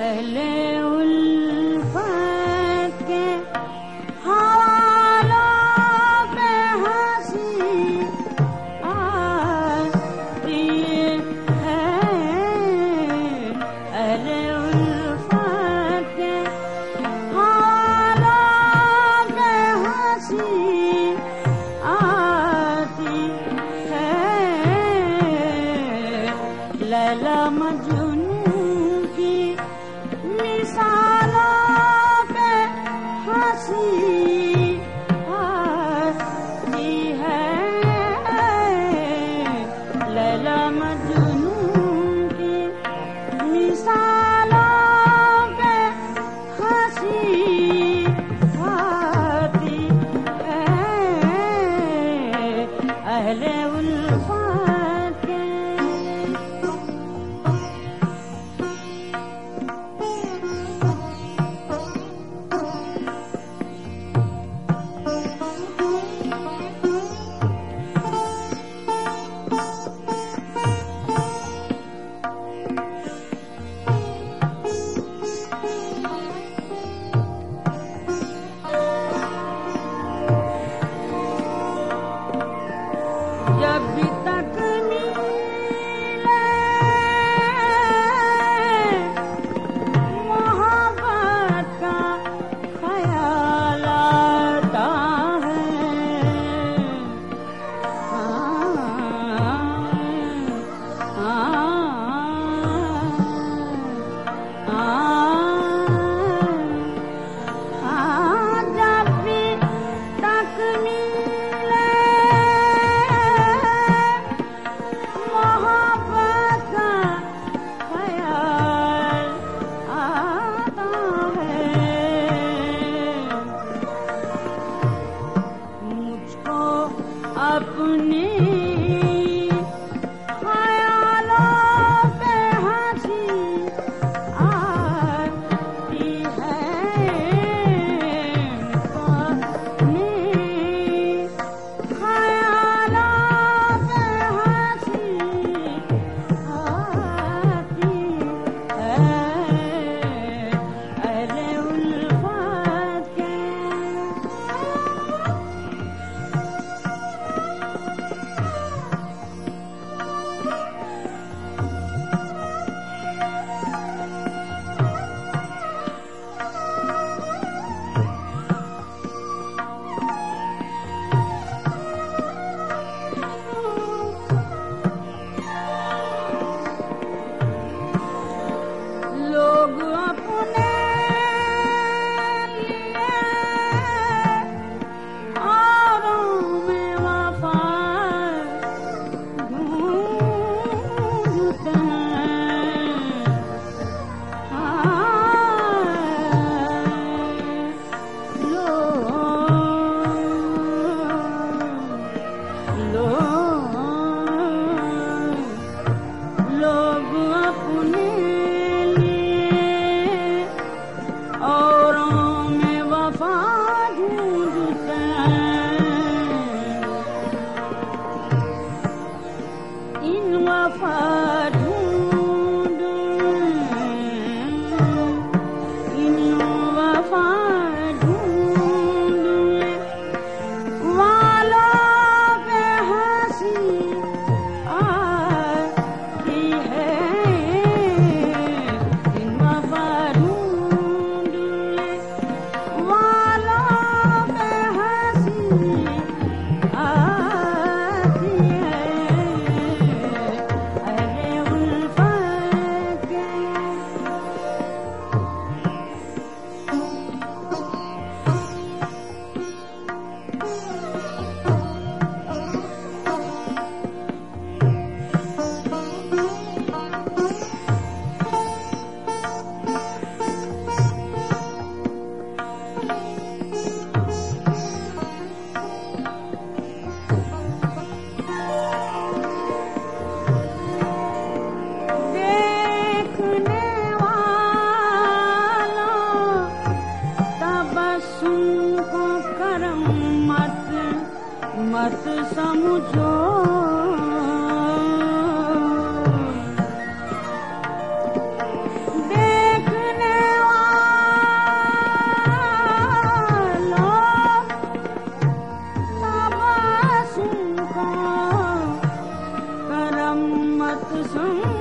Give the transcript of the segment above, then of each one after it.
Ehlim सा upon कुसुम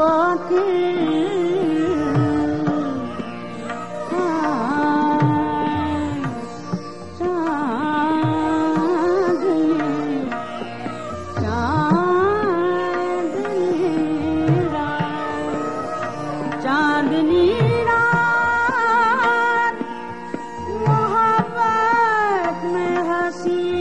आके साधी चाँदनी रात मोहब्बत में हसी